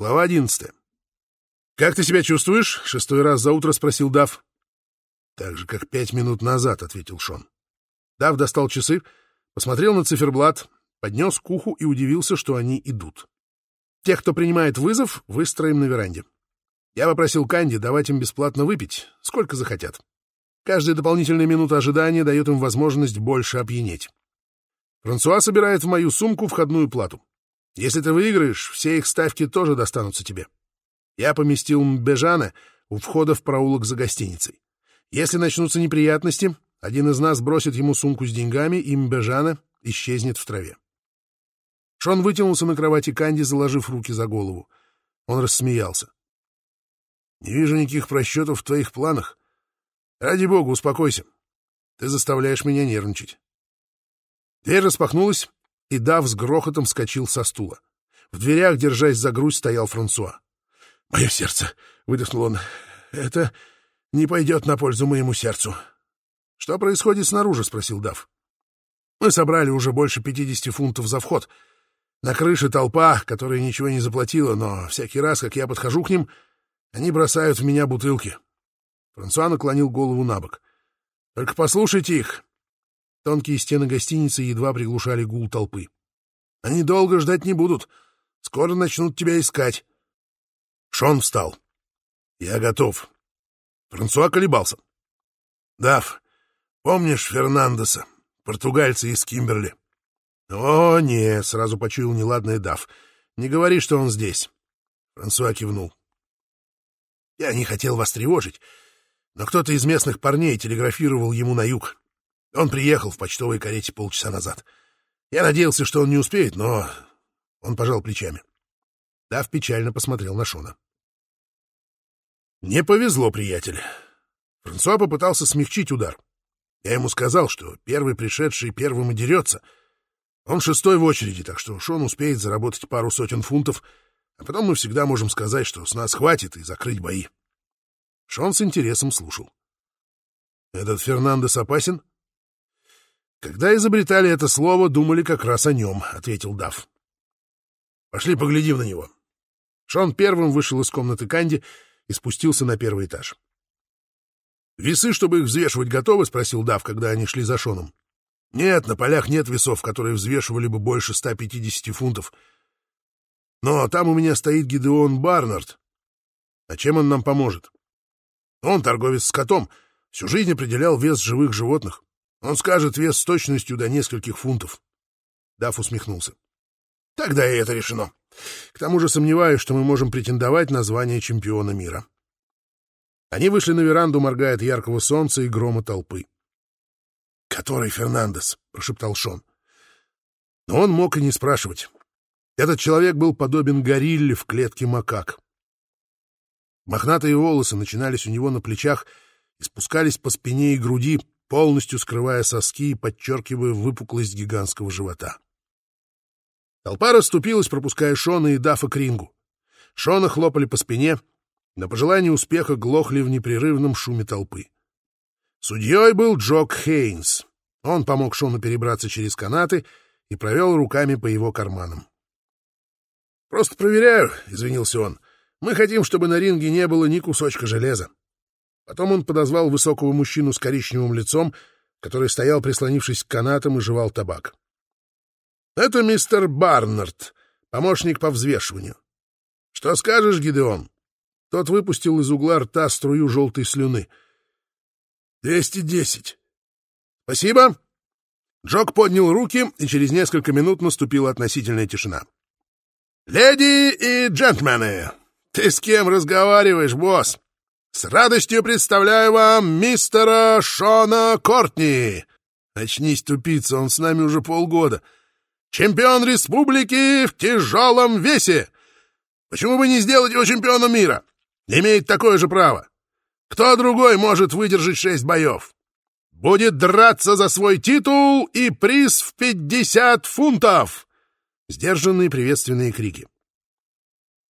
Глава одиннадцатая. «Как ты себя чувствуешь?» — шестой раз за утро спросил Дав. «Так же, как пять минут назад», — ответил Шон. Дав достал часы, посмотрел на циферблат, поднес к уху и удивился, что они идут. «Тех, кто принимает вызов, выстроим на веранде. Я попросил Канди давать им бесплатно выпить, сколько захотят. Каждая дополнительная минута ожидания дает им возможность больше опьянеть. Франсуа собирает в мою сумку входную плату. Если ты выиграешь, все их ставки тоже достанутся тебе. Я поместил Мбежана у входа в проулок за гостиницей. Если начнутся неприятности, один из нас бросит ему сумку с деньгами, и Мбежана исчезнет в траве. Шон вытянулся на кровати Канди, заложив руки за голову. Он рассмеялся. — Не вижу никаких просчетов в твоих планах. Ради бога, успокойся. Ты заставляешь меня нервничать. Дверь распахнулась, и Дав с грохотом вскочил со стула. В дверях, держась за грудь, стоял Франсуа. — Мое сердце! — выдохнул он. — Это не пойдет на пользу моему сердцу. — Что происходит снаружи? — спросил Дав. — Мы собрали уже больше пятидесяти фунтов за вход. На крыше толпа, которая ничего не заплатила, но всякий раз, как я подхожу к ним, они бросают в меня бутылки. Франсуа наклонил голову на бок. — Только послушайте их. Тонкие стены гостиницы едва приглушали гул толпы. — Они долго ждать не будут. Скоро начнут тебя искать. Шон встал. — Я готов. Франсуа колебался. — Дав, помнишь Фернандеса, португальца из Кимберли? — О, не, — сразу почуял неладное Дав. — Не говори, что он здесь. Франсуа кивнул. — Я не хотел вас тревожить, но кто-то из местных парней телеграфировал ему на юг. Он приехал в почтовой карете полчаса назад. Я надеялся, что он не успеет, но он пожал плечами. Дав печально посмотрел на Шона. «Не повезло, приятель». Франсуа попытался смягчить удар. Я ему сказал, что первый пришедший первым и дерется. Он шестой в очереди, так что Шон успеет заработать пару сотен фунтов, а потом мы всегда можем сказать, что с нас хватит и закрыть бои. Шон с интересом слушал. «Этот Фернандес опасен?» «Когда изобретали это слово, думали как раз о нем», — ответил Дав. «Пошли поглядим на него». Шон первым вышел из комнаты Канди и спустился на первый этаж. «Весы, чтобы их взвешивать, готовы?» — спросил Дав, когда они шли за Шоном. «Нет, на полях нет весов, которые взвешивали бы больше 150 фунтов. Но там у меня стоит Гидеон Барнард. А чем он нам поможет? Он торговец с котом, всю жизнь определял вес живых животных. Он скажет вес с точностью до нескольких фунтов. Даф усмехнулся. Тогда и это решено. К тому же сомневаюсь, что мы можем претендовать на звание чемпиона мира. Они вышли на веранду, моргая от яркого солнца и грома толпы. «Который Фернандес?» — прошептал Шон. Но он мог и не спрашивать. Этот человек был подобен горилле в клетке макак. Мохнатые волосы начинались у него на плечах и спускались по спине и груди, полностью скрывая соски и подчеркивая выпуклость гигантского живота. Толпа расступилась, пропуская Шона и Дафа к рингу. Шона хлопали по спине, на пожелание успеха глохли в непрерывном шуме толпы. Судьей был Джок Хейнс. Он помог Шону перебраться через канаты и провел руками по его карманам. «Просто проверяю», — извинился он. «Мы хотим, чтобы на ринге не было ни кусочка железа». Потом он подозвал высокого мужчину с коричневым лицом, который стоял, прислонившись к канатам, и жевал табак. — Это мистер Барнард, помощник по взвешиванию. — Что скажешь, Гидеон? Тот выпустил из угла рта струю желтой слюны. — Двести десять. — Спасибо. Джок поднял руки, и через несколько минут наступила относительная тишина. — Леди и джентльмены, ты с кем разговариваешь, босс? С радостью представляю вам мистера Шона Кортни. Очнись, тупица, он с нами уже полгода. Чемпион республики в тяжелом весе. Почему бы не сделать его чемпионом мира? Имеет такое же право. Кто другой может выдержать шесть боев? Будет драться за свой титул и приз в пятьдесят фунтов. Сдержанные приветственные крики.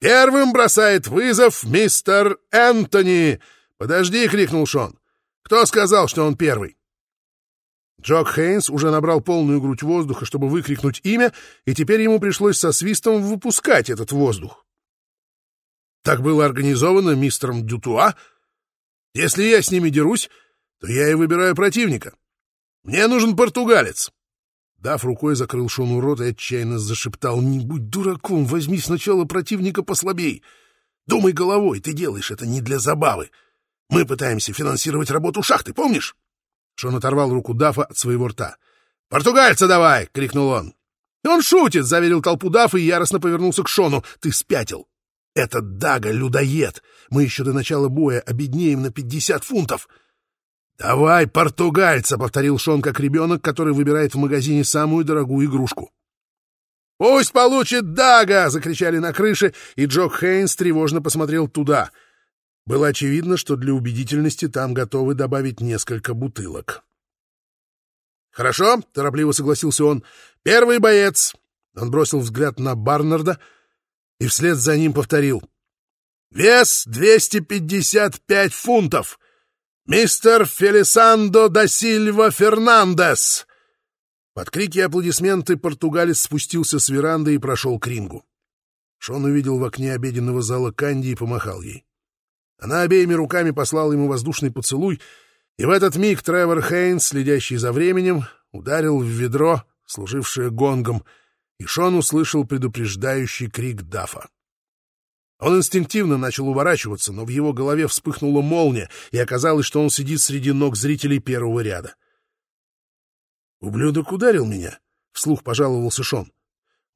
«Первым бросает вызов мистер Энтони!» «Подожди!» — крикнул Шон. «Кто сказал, что он первый?» Джок Хейнс уже набрал полную грудь воздуха, чтобы выкрикнуть имя, и теперь ему пришлось со свистом выпускать этот воздух. Так было организовано мистером Дютуа. Если я с ними дерусь, то я и выбираю противника. Мне нужен португалец. Дав рукой закрыл Шону рот и отчаянно зашептал. «Не будь дураком, возьми сначала противника послабей. Думай головой, ты делаешь это не для забавы. Мы пытаемся финансировать работу шахты, помнишь?» Шон оторвал руку Дафа от своего рта. «Португальца давай!» — крикнул он. «Он шутит!» — заверил толпу Даф и яростно повернулся к Шону. «Ты спятил! Этот Дага — людоед! Мы еще до начала боя обеднеем на пятьдесят фунтов!» «Давай португальца!» — повторил Шон как ребенок, который выбирает в магазине самую дорогую игрушку. «Пусть получит Дага!» — закричали на крыше, и Джок Хейнс тревожно посмотрел туда. Было очевидно, что для убедительности там готовы добавить несколько бутылок. «Хорошо», — торопливо согласился он. «Первый боец!» Он бросил взгляд на Барнарда и вслед за ним повторил. «Вес 255 фунтов! Мистер Фелисандо да Сильва Фернандес!» Под крики и аплодисменты португалец спустился с веранды и прошел к рингу. Шон увидел в окне обеденного зала Канди и помахал ей. Она обеими руками послала ему воздушный поцелуй, и в этот миг Тревор Хейнс, следящий за временем, ударил в ведро, служившее гонгом, и Шон услышал предупреждающий крик Дафа. Он инстинктивно начал уворачиваться, но в его голове вспыхнула молния, и оказалось, что он сидит среди ног зрителей первого ряда. «Ублюдок ударил меня», — вслух пожаловался Шон.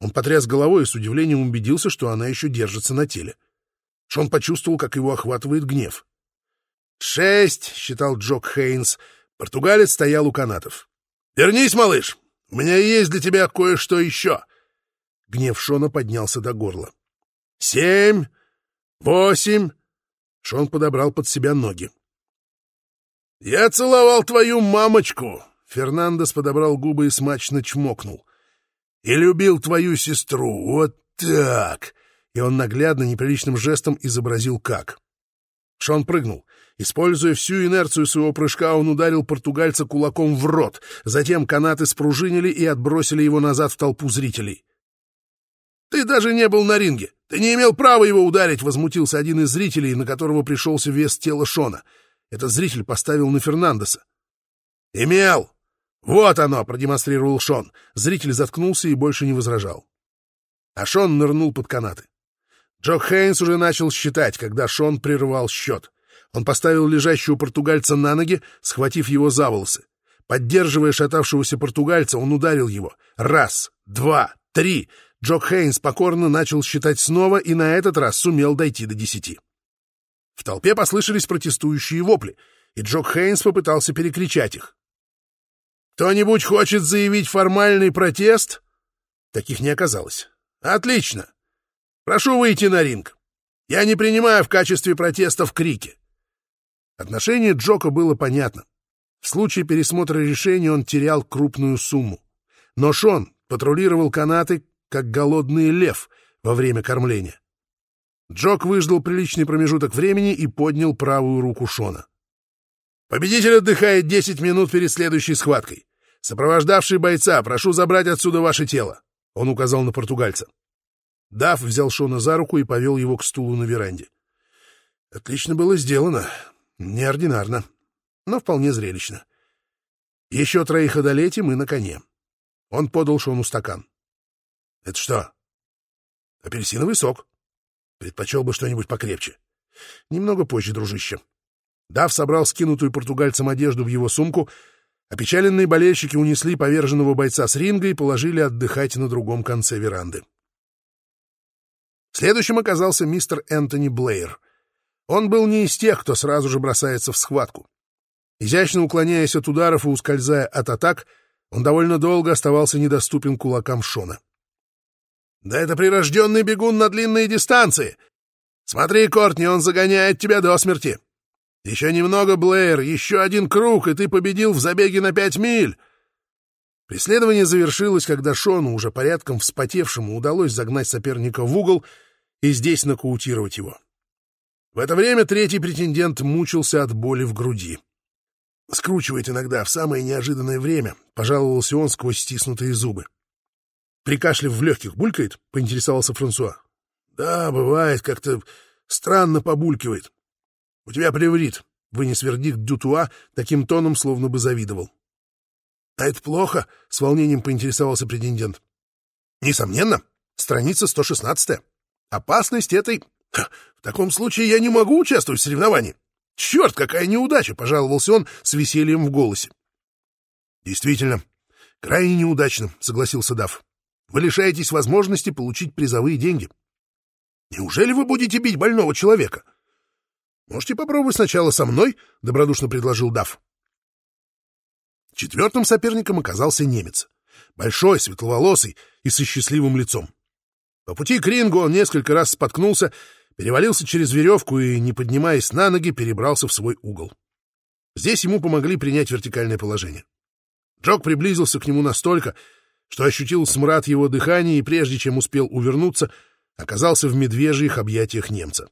Он потряс головой и с удивлением убедился, что она еще держится на теле. Шон почувствовал, как его охватывает гнев. «Шесть!» — считал Джок Хейнс. Португалец стоял у канатов. «Вернись, малыш! У меня есть для тебя кое-что еще!» Гнев Шона поднялся до горла. «Семь! Восемь!» Шон подобрал под себя ноги. «Я целовал твою мамочку!» Фернандес подобрал губы и смачно чмокнул. «И любил твою сестру! Вот так!» и он наглядно неприличным жестом изобразил как. Шон прыгнул. Используя всю инерцию своего прыжка, он ударил португальца кулаком в рот. Затем канаты спружинили и отбросили его назад в толпу зрителей. «Ты даже не был на ринге! Ты не имел права его ударить!» — возмутился один из зрителей, на которого пришелся вес тела Шона. Этот зритель поставил на Фернандеса. «Имел! Вот оно!» — продемонстрировал Шон. Зритель заткнулся и больше не возражал. А Шон нырнул под канаты. Джок Хейнс уже начал считать, когда Шон прервал счет. Он поставил лежащего португальца на ноги, схватив его за волосы. Поддерживая шатавшегося португальца, он ударил его. Раз, два, три. Джок Хейнс покорно начал считать снова и на этот раз сумел дойти до десяти. В толпе послышались протестующие вопли, и Джок Хейнс попытался перекричать их. «Кто-нибудь хочет заявить формальный протест?» Таких не оказалось. «Отлично! Прошу выйти на ринг. Я не принимаю в качестве протеста в крики. Отношение Джока было понятно. В случае пересмотра решения он терял крупную сумму. Но Шон патрулировал канаты, как голодный лев во время кормления. Джок выждал приличный промежуток времени и поднял правую руку Шона. «Победитель отдыхает 10 минут перед следующей схваткой. Сопровождавший бойца, прошу забрать отсюда ваше тело», — он указал на португальца. Дав взял Шона за руку и повел его к стулу на веранде. Отлично было сделано. Неординарно, но вполне зрелищно. Еще троих одолеть, и мы на коне. Он подал Шону стакан. — Это что? — Апельсиновый сок. Предпочел бы что-нибудь покрепче. Немного позже, дружище. Дав собрал скинутую португальцем одежду в его сумку. Опечаленные болельщики унесли поверженного бойца с ринга и положили отдыхать на другом конце веранды. Следующим оказался мистер Энтони Блэйр. Он был не из тех, кто сразу же бросается в схватку. Изящно уклоняясь от ударов и ускользая от атак, он довольно долго оставался недоступен кулакам Шона. «Да это прирожденный бегун на длинные дистанции! Смотри, Кортни, он загоняет тебя до смерти! Еще немного, Блэйр, еще один круг, и ты победил в забеге на пять миль!» Преследование завершилось, когда Шону, уже порядком вспотевшему, удалось загнать соперника в угол и здесь нокаутировать его. В это время третий претендент мучился от боли в груди. «Скручивает иногда в самое неожиданное время», — пожаловался он сквозь стиснутые зубы. «Прикашлив в легких булькает?» — поинтересовался Франсуа. «Да, бывает, как-то Странно побулькивает. У тебя приврит, — вынес вердикт Дютуа таким тоном, словно бы завидовал. — А это плохо? — с волнением поинтересовался претендент. — Несомненно. Страница 116. Опасность этой... В таком случае я не могу участвовать в соревновании. Черт, какая неудача! — пожаловался он с весельем в голосе. — Действительно, крайне неудачно, — согласился Дав. Вы лишаетесь возможности получить призовые деньги. Неужели вы будете бить больного человека? Можете попробовать сначала со мной, — добродушно предложил Дав. Четвертым соперником оказался немец. Большой, светловолосый и со счастливым лицом. По пути к рингу он несколько раз споткнулся, перевалился через веревку и, не поднимаясь на ноги, перебрался в свой угол. Здесь ему помогли принять вертикальное положение. Джок приблизился к нему настолько, что ощутил смрад его дыхания и, прежде чем успел увернуться, оказался в медвежьих объятиях немца.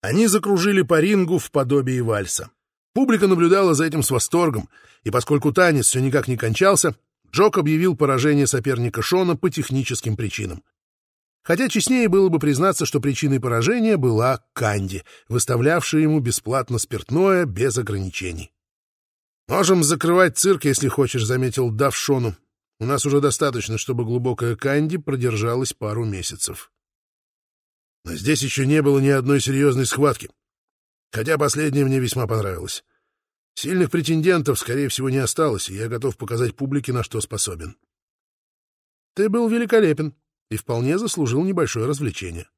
Они закружили по рингу в подобии вальса. Публика наблюдала за этим с восторгом, и поскольку танец все никак не кончался, Джок объявил поражение соперника Шона по техническим причинам. Хотя честнее было бы признаться, что причиной поражения была Канди, выставлявшая ему бесплатно спиртное без ограничений. «Можем закрывать цирк, если хочешь», — заметил Дав Шону. «У нас уже достаточно, чтобы глубокая Канди продержалась пару месяцев». Но здесь еще не было ни одной серьезной схватки, хотя последняя мне весьма понравилась. Сильных претендентов, скорее всего, не осталось, и я готов показать публике, на что способен. Ты был великолепен и вполне заслужил небольшое развлечение.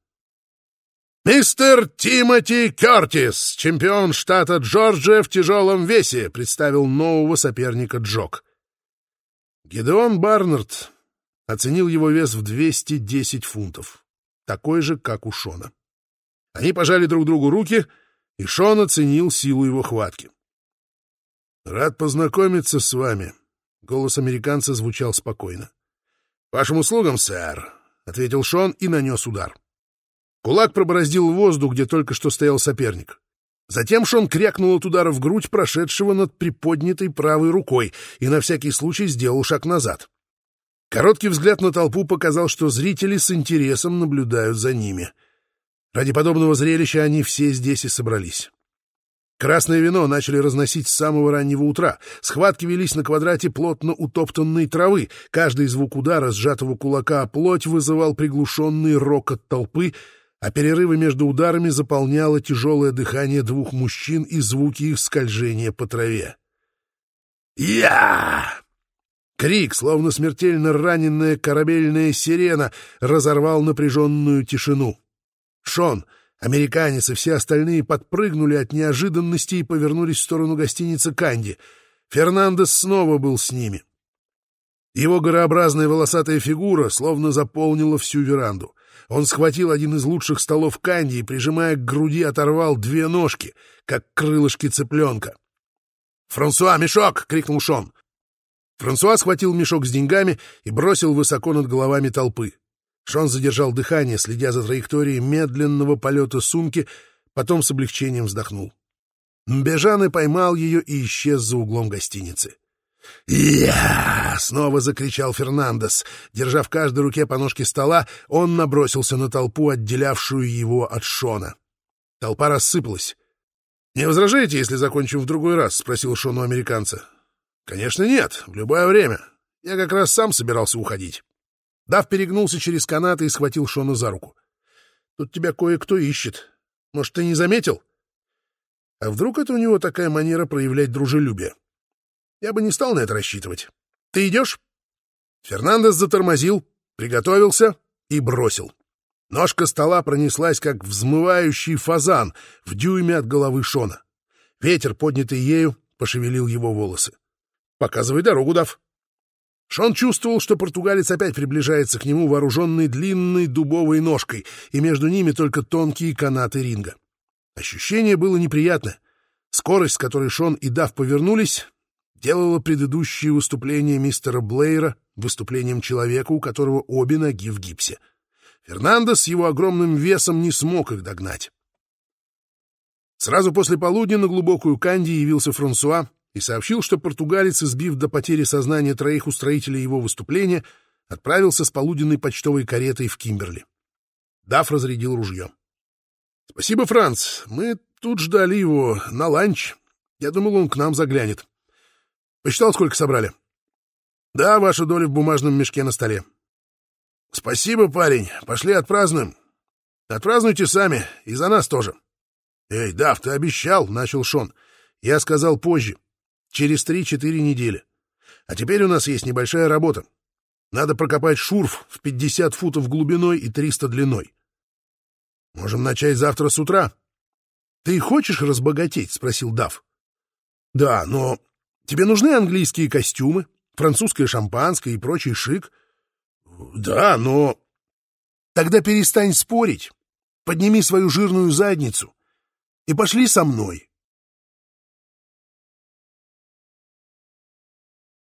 «Мистер Тимоти Кертис, чемпион штата Джорджия в тяжелом весе», представил нового соперника Джок. Гедеон Барнард оценил его вес в 210 фунтов, такой же, как у Шона. Они пожали друг другу руки, и Шон оценил силу его хватки. «Рад познакомиться с вами», — голос американца звучал спокойно. «Вашим услугам, сэр», — ответил Шон и нанес удар. Кулак пробороздил воздух, где только что стоял соперник. Затем Шон крякнул от удара в грудь прошедшего над приподнятой правой рукой и на всякий случай сделал шаг назад. Короткий взгляд на толпу показал, что зрители с интересом наблюдают за ними. Ради подобного зрелища они все здесь и собрались. Красное вино начали разносить с самого раннего утра. Схватки велись на квадрате плотно утоптанной травы. Каждый звук удара сжатого кулака о плоть вызывал приглушенный рокот толпы, а перерывы между ударами заполняло тяжелое дыхание двух мужчин и звуки их скольжения по траве. «Я!» Крик, словно смертельно раненная корабельная сирена, разорвал напряженную тишину. Шон Американец и все остальные подпрыгнули от неожиданности и повернулись в сторону гостиницы «Канди». Фернандес снова был с ними. Его горообразная волосатая фигура словно заполнила всю веранду. Он схватил один из лучших столов Канди и, прижимая к груди, оторвал две ножки, как крылышки цыпленка. «Франсуа, мешок!» — крикнул Шон. Франсуа схватил мешок с деньгами и бросил высоко над головами толпы. Шон задержал дыхание, следя за траекторией медленного полета сумки, потом с облегчением вздохнул. Бежаны поймал ее и исчез за углом гостиницы. «Я!» — снова закричал Фернандес. Держа в каждой руке по ножке стола, он набросился на толпу, отделявшую его от Шона. Толпа рассыпалась. «Не возражаете, если закончим в другой раз?» — спросил Шон у американца. «Конечно нет, в любое время. Я как раз сам собирался уходить». Дав перегнулся через канаты и схватил Шона за руку. «Тут тебя кое-кто ищет. Может, ты не заметил?» А вдруг это у него такая манера проявлять дружелюбие? Я бы не стал на это рассчитывать. Ты идешь? Фернандес затормозил, приготовился и бросил. Ножка стола пронеслась, как взмывающий фазан в дюйме от головы Шона. Ветер, поднятый ею, пошевелил его волосы. «Показывай дорогу, Дав». Шон чувствовал, что португалец опять приближается к нему, вооруженный длинной дубовой ножкой, и между ними только тонкие канаты ринга. Ощущение было неприятное. Скорость, с которой Шон и Дав повернулись, делала предыдущее выступление мистера Блейра выступлением человека, у которого обе ноги в гипсе. Фернандо с его огромным весом не смог их догнать. Сразу после полудня на глубокую канди явился Франсуа и сообщил, что португалец, избив до потери сознания троих устроителей его выступления, отправился с полуденной почтовой каретой в Кимберли. Даф разрядил ружье. Спасибо, Франц. Мы тут ждали его на ланч. Я думал, он к нам заглянет. Посчитал, сколько собрали? Да, ваша доля в бумажном мешке на столе. Спасибо, парень. Пошли отпразднуем. Отпразднуйте сами, и за нас тоже. Эй, Дав, ты обещал, — начал Шон. Я сказал позже. Через три-четыре недели. А теперь у нас есть небольшая работа. Надо прокопать шурф в 50 футов глубиной и 300 длиной. Можем начать завтра с утра. Ты хочешь разбогатеть? — спросил Дав. Да, но тебе нужны английские костюмы, французское шампанское и прочий шик? Да, но... Тогда перестань спорить, подними свою жирную задницу и пошли со мной.